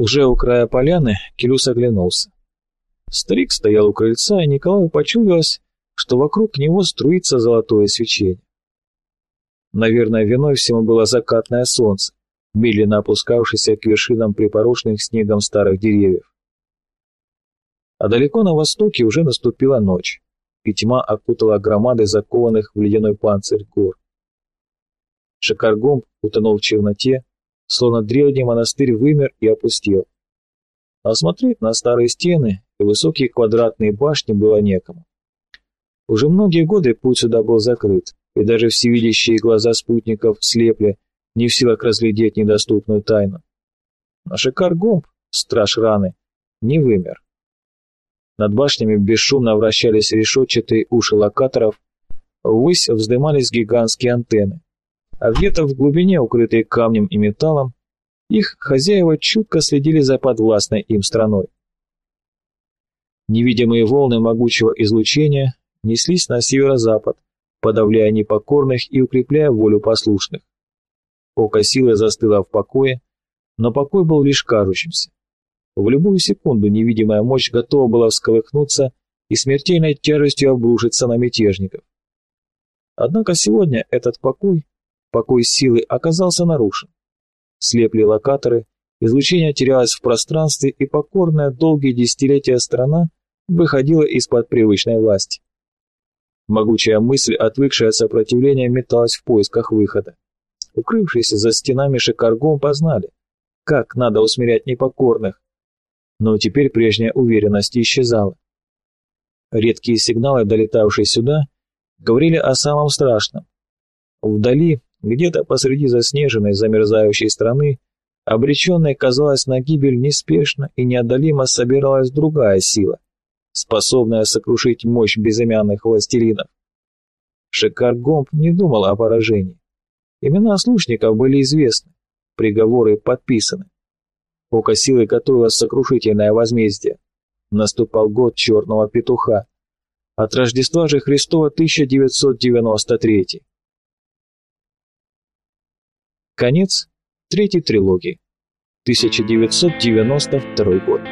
Уже у края поляны Келюс оглянулся. Старик стоял у крыльца, и Николаю почудилось, что вокруг него струится золотое свечение. Наверное, виной всему было закатное солнце, медленно опускавшееся к вершинам припорошенных снегом старых деревьев. А далеко на востоке уже наступила ночь, и тьма окутала громады закованных в ледяной панцирь гор. Шакаргом утонул в черноте, словно древний монастырь вымер и опустел. А смотреть на старые стены и высокие квадратные башни было некому. Уже многие годы путь сюда был закрыт, и даже всевидящие глаза спутников слепли, не в силах разглядеть недоступную тайну. Но Шикар-Гомб, страж раны, не вымер. Над башнями бесшумно вращались решетчатые уши локаторов, ввысь вздымались гигантские антенны, а где-то в глубине, укрытые камнем и металлом, их хозяева чутко следили за подвластной им страной. Невидимые волны могучего излучения неслись на северо-запад, подавляя непокорных и укрепляя волю послушных. Око силы застыло в покое, но покой был лишь кажущимся. В любую секунду невидимая мощь готова была всколыхнуться и смертельной тяжестью обрушиться на мятежников. Однако сегодня этот покой, покой силы, оказался нарушен. Слепли локаторы, излучение терялось в пространстве, и покорная долгие десятилетия страна выходила из-под привычной власти. Могучая мысль, отвыкшая от сопротивления, металась в поисках выхода. Укрывшиеся за стенами шикаргом познали, как надо усмирять непокорных. Но теперь прежняя уверенность исчезала. Редкие сигналы, долетавшие сюда, говорили о самом страшном. Вдали, где-то посреди заснеженной, замерзающей страны, обреченной, казалось, на гибель неспешно и неодолимо собиралась другая сила — способная сокрушить мощь безымянных властелинов. Шикар Гомб не думал о поражении. Имена слушников были известны, приговоры подписаны. Око силы готовилось сокрушительное возмездие. Наступал год черного петуха. От Рождества же Христова 1993. Конец третьей трилогии. 1992 год.